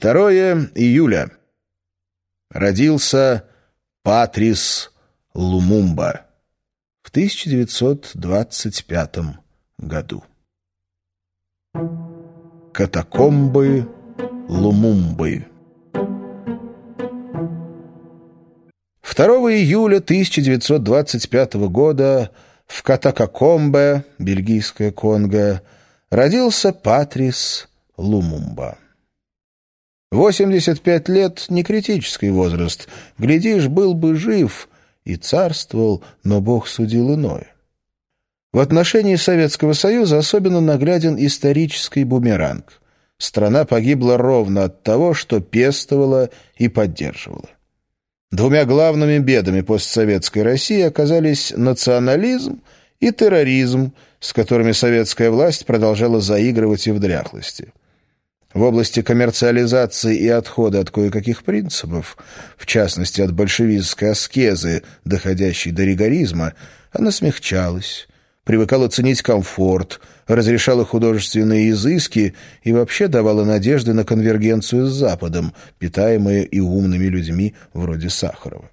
2 июля. Родился Патрис Лумумба в 1925 году. Катакомбы Лумумбы 2 июля 1925 года в Катакакомбе, бельгийская Конго, родился Патрис Лумумба. 85 лет — не критический возраст. Глядишь, был бы жив и царствовал, но Бог судил иное. В отношении Советского Союза особенно нагляден исторический бумеранг. Страна погибла ровно от того, что пестовала и поддерживала. Двумя главными бедами постсоветской России оказались национализм и терроризм, с которыми советская власть продолжала заигрывать и в дряхлости. В области коммерциализации и отхода от кое-каких принципов, в частности от большевистской аскезы, доходящей до ригоризма, она смягчалась, привыкала ценить комфорт, разрешала художественные изыски и вообще давала надежды на конвергенцию с Западом, питаемые и умными людьми вроде Сахарова.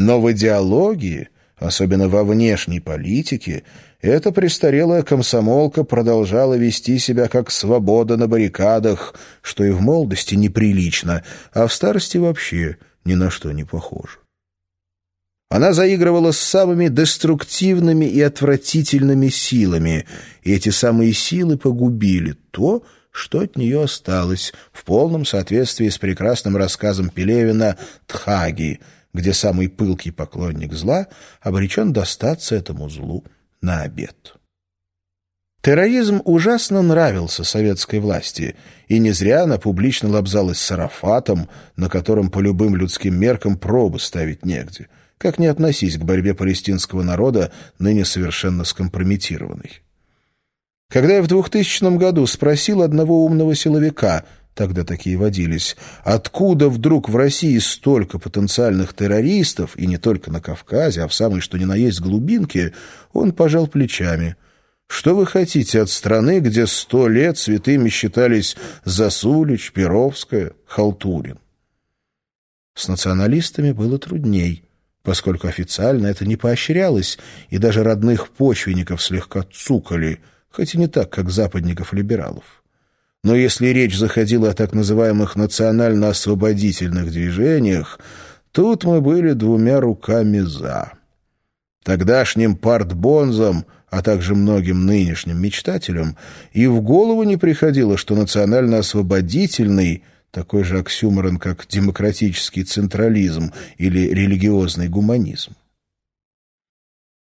Но в идеологии, особенно во внешней политике, эта престарелая комсомолка продолжала вести себя как свобода на баррикадах, что и в молодости неприлично, а в старости вообще ни на что не похоже. Она заигрывала с самыми деструктивными и отвратительными силами, и эти самые силы погубили то, что от нее осталось, в полном соответствии с прекрасным рассказом Пелевина «Тхаги», где самый пылкий поклонник зла обречен достаться этому злу на обед. Терроризм ужасно нравился советской власти, и не зря она публично лобзалась сарафатом, на котором по любым людским меркам пробы ставить негде — как не относись к борьбе палестинского народа, ныне совершенно скомпрометированной. Когда я в 2000 году спросил одного умного силовика, тогда такие водились, откуда вдруг в России столько потенциальных террористов, и не только на Кавказе, а в самой что ни на есть глубинке, он пожал плечами. Что вы хотите от страны, где сто лет святыми считались Засулич, Перовская, Халтурин? С националистами было трудней поскольку официально это не поощрялось, и даже родных почвенников слегка цукали, хоть и не так, как западников-либералов. Но если речь заходила о так называемых национально-освободительных движениях, тут мы были двумя руками «за». Тогдашним партбонзам, а также многим нынешним мечтателям, и в голову не приходило, что национально-освободительный такой же оксюморон, как демократический централизм или религиозный гуманизм.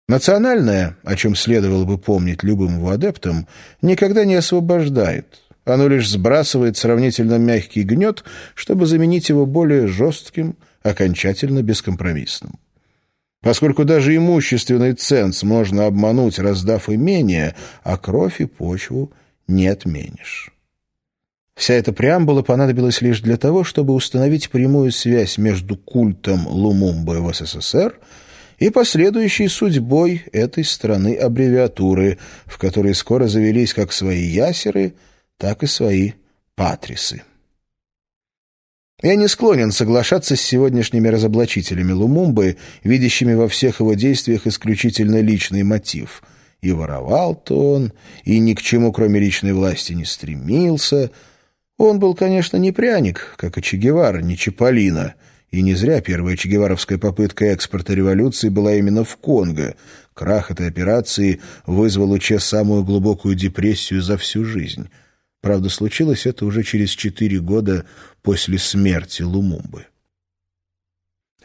Национальное, о чем следовало бы помнить любым его адептам, никогда не освобождает. Оно лишь сбрасывает сравнительно мягкий гнет, чтобы заменить его более жестким, окончательно бескомпромиссным. Поскольку даже имущественный ценз можно обмануть, раздав имение, а кровь и почву не отменишь. Вся эта преамбула понадобилась лишь для того, чтобы установить прямую связь между культом Лумумбы в СССР и последующей судьбой этой страны аббревиатуры, в которой скоро завелись как свои ясеры, так и свои патрисы. Я не склонен соглашаться с сегодняшними разоблачителями Лумумбы, видящими во всех его действиях исключительно личный мотив. И воровал-то он, и ни к чему, кроме личной власти, не стремился — он был, конечно, не пряник, как и Че Гевара, не Чаполина, и не зря первая чегеваровская попытка экспорта революции была именно в Конго. Крах этой операции вызвал у Че самую глубокую депрессию за всю жизнь. Правда, случилось это уже через четыре года после смерти Лумумбы.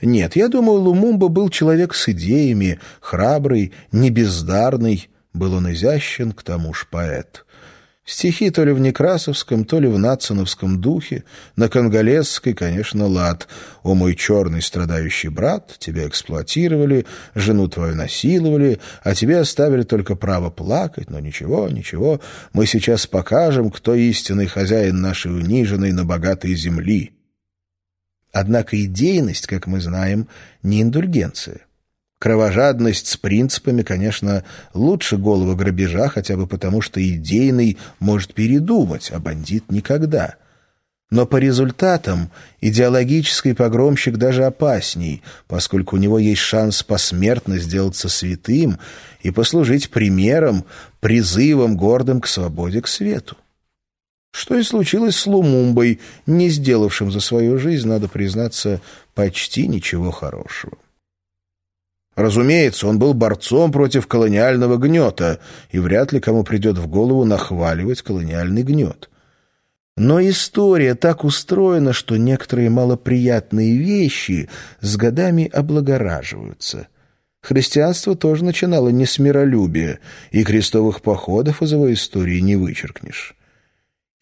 Нет, я думаю, Лумумба был человек с идеями, храбрый, небездарный, был он изящен, к тому ж поэт. Стихи то ли в некрасовском, то ли в нациновском духе, на конголезской, конечно, лад. «О мой черный страдающий брат, тебя эксплуатировали, жену твою насиловали, а тебе оставили только право плакать, но ничего, ничего, мы сейчас покажем, кто истинный хозяин нашей униженной, но богатой земли». Однако идейность, как мы знаем, не индульгенция. Кровожадность с принципами, конечно, лучше голого грабежа, хотя бы потому, что идейный может передумать, а бандит никогда. Но по результатам идеологический погромщик даже опасней, поскольку у него есть шанс посмертно сделаться святым и послужить примером, призывом гордым к свободе, к свету. Что и случилось с Лумумбой, не сделавшим за свою жизнь, надо признаться, почти ничего хорошего. Разумеется, он был борцом против колониального гнета, и вряд ли кому придет в голову нахваливать колониальный гнет. Но история так устроена, что некоторые малоприятные вещи с годами облагораживаются. Христианство тоже начинало не с миролюбия, и крестовых походов из его истории не вычеркнешь.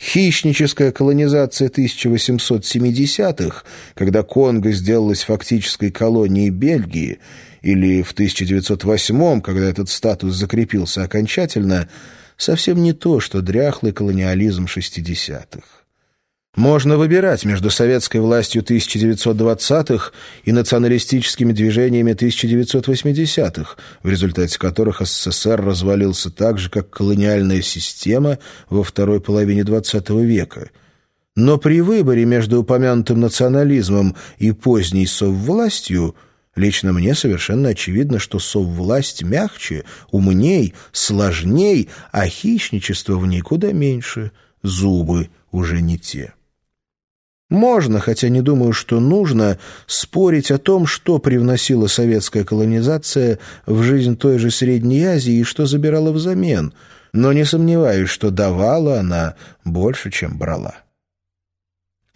Хищническая колонизация 1870-х, когда Конго сделалась фактической колонией Бельгии, или в 1908 когда этот статус закрепился окончательно – совсем не то, что дряхлый колониализм 60-х. Можно выбирать между советской властью 1920-х и националистическими движениями 1980-х, в результате которых СССР развалился так же, как колониальная система во второй половине XX века. Но при выборе между упомянутым национализмом и поздней соввластью – Лично мне совершенно очевидно, что соввласть мягче, умней, сложней, а хищничество в ней куда меньше, зубы уже не те. Можно, хотя не думаю, что нужно, спорить о том, что привносила советская колонизация в жизнь той же Средней Азии и что забирала взамен, но не сомневаюсь, что давала она больше, чем брала.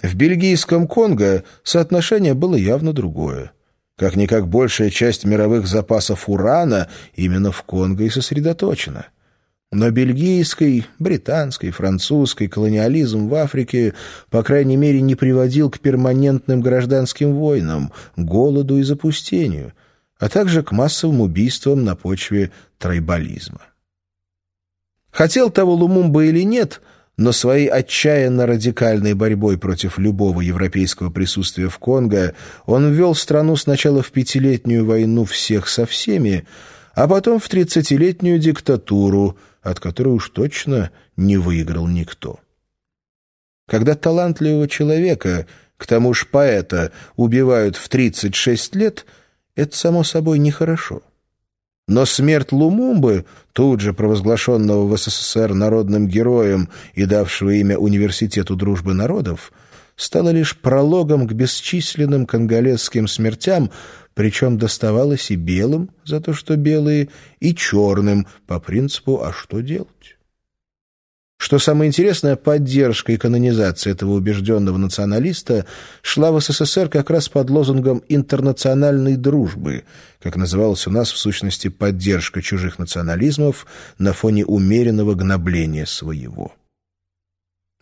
В бельгийском Конго соотношение было явно другое. Как-никак большая часть мировых запасов урана именно в Конго и сосредоточена. Но бельгийский, британский, французский колониализм в Африке, по крайней мере, не приводил к перманентным гражданским войнам, голоду и запустению, а также к массовым убийствам на почве трайбализма. Хотел того Лумумба или нет, но своей отчаянно радикальной борьбой против любого европейского присутствия в Конго он ввел страну сначала в пятилетнюю войну всех со всеми, а потом в тридцатилетнюю диктатуру, от которой уж точно не выиграл никто. Когда талантливого человека, к тому же поэта, убивают в 36 лет, это, само собой, нехорошо. Но смерть Лумумбы, тут же провозглашенного в СССР народным героем и давшего имя Университету дружбы народов, стала лишь прологом к бесчисленным конголезским смертям, причем доставалось и белым за то, что белые, и черным по принципу «а что делать?». Что самое интересное, поддержка и канонизация этого убежденного националиста шла в СССР как раз под лозунгом «интернациональной дружбы», как называлась у нас в сущности поддержка чужих национализмов на фоне умеренного гнобления своего.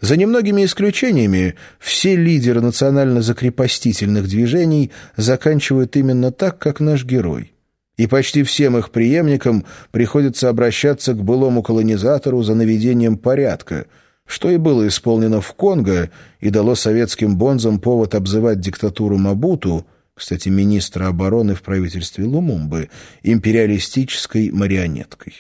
За немногими исключениями, все лидеры национально-закрепостительных движений заканчивают именно так, как наш герой – и почти всем их преемникам приходится обращаться к былому колонизатору за наведением порядка, что и было исполнено в Конго и дало советским бонзам повод обзывать диктатуру Мабуту, кстати, министра обороны в правительстве Лумумбы, империалистической марионеткой.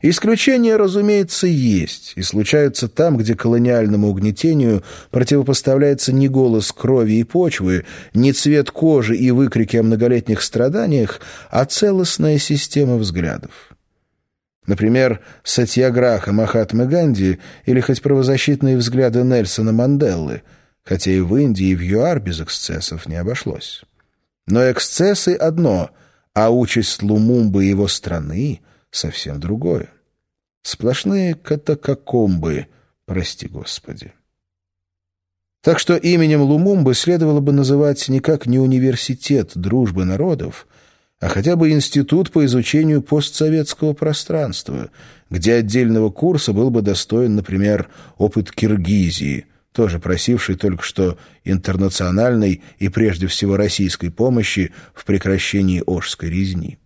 Исключения, разумеется, есть, и случаются там, где колониальному угнетению противопоставляется не голос крови и почвы, не цвет кожи и выкрики о многолетних страданиях, а целостная система взглядов. Например, Сатьяграха Махатмы Ганди или хоть правозащитные взгляды Нельсона Манделлы, хотя и в Индии, и в ЮАР без эксцессов не обошлось. Но эксцессы одно, а участь Лумумбы и его страны — совсем другое. Сплошные катакомбы, прости господи. Так что именем Лумумбы следовало бы называть никак не университет дружбы народов, а хотя бы институт по изучению постсоветского пространства, где отдельного курса был бы достоин, например, опыт Киргизии, тоже просивший только что интернациональной и прежде всего российской помощи в прекращении Ожской резни.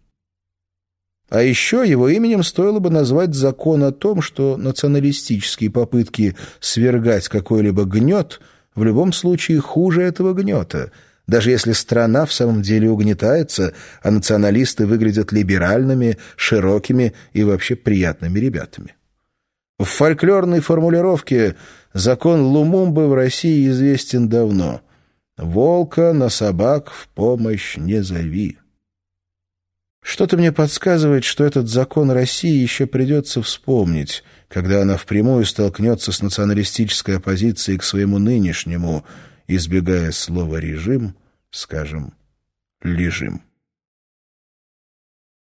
А еще его именем стоило бы назвать закон о том, что националистические попытки свергать какой-либо гнет в любом случае хуже этого гнета, даже если страна в самом деле угнетается, а националисты выглядят либеральными, широкими и вообще приятными ребятами. В фольклорной формулировке закон Лумумбы в России известен давно. «Волка на собак в помощь не зови». Что-то мне подсказывает, что этот закон России еще придется вспомнить, когда она впрямую столкнется с националистической оппозицией к своему нынешнему, избегая слова «режим», скажем, «лежим».